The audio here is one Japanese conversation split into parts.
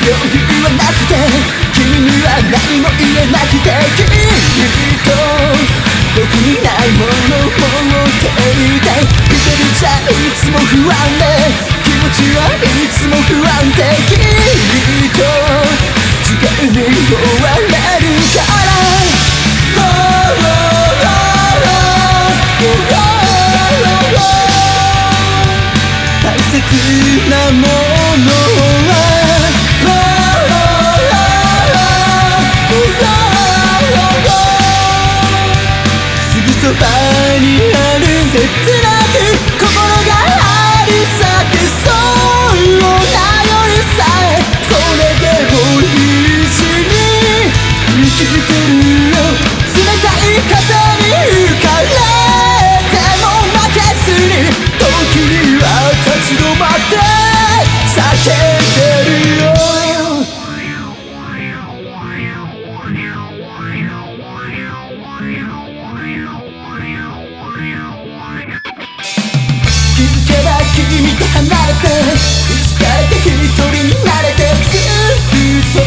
はなくて君には何も言えなくてきっと僕にないものを持っていたい一人じゃいつも不安で気持ちはいつも不安でにある切なく心君と離れになれずっと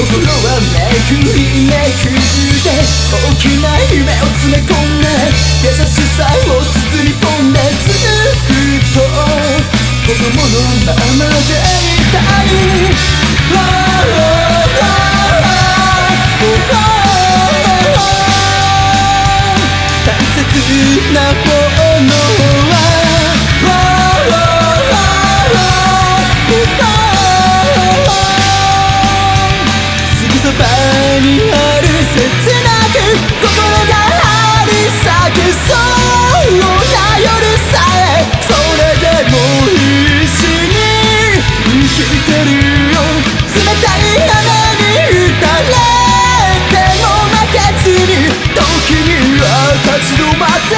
心はめくりめくで大きな夢を詰め込んで優しさを包み込んでずっと子供のままでいたい、にある切なく心が張り裂けそうな夜さえそれでも必死に生きてるよ冷たい雨に打たれても負けずに時には立ち止まって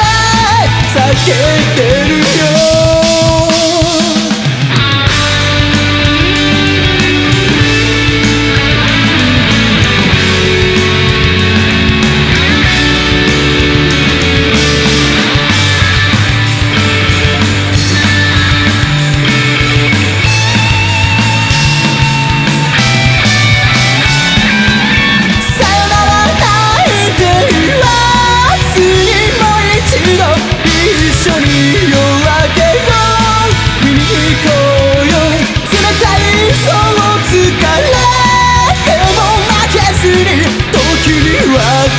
叫んでるよ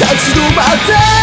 立ち止まって